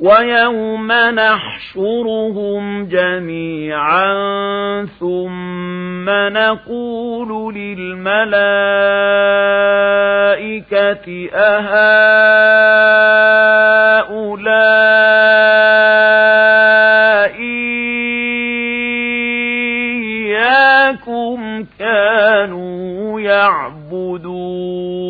وَيَوْمَ نَحْشُرُهُمْ جَمِيعًا ثُمَّ نَقُولُ لِلْمَلَائِكَةِ أَهَؤُلَاءِ إِيَّاكُمْ كَانُوا يَعْبُدُونَ.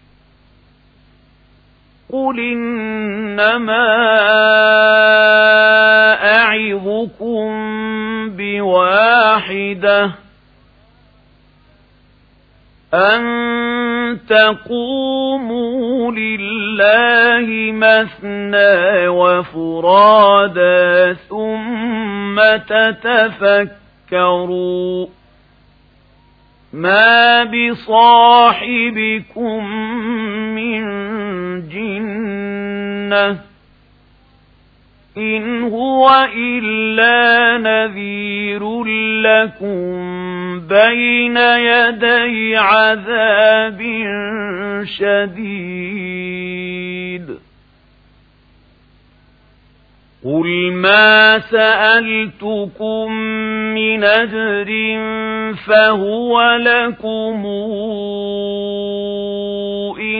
قل إنما أعظكم بواحدة أن تقوموا لله مثنى وفرادا ثم تتفكروا ما بصاحبكم من جنة إن هو إلا نذير لكم بين يدي عذاب شديد. قل ما سألتكم من أجر فهو لكم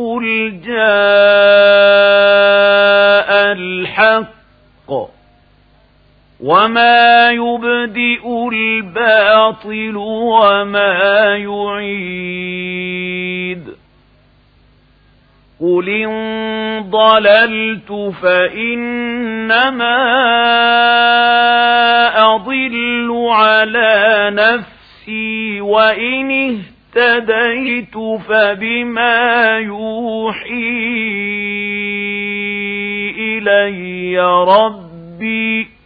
قل جاء الحق وما يبدئ الباطل وما يعيد قل إن ضللت فإنما أضل على نفسي وإن اهتديت فبما يوحي إلي ربي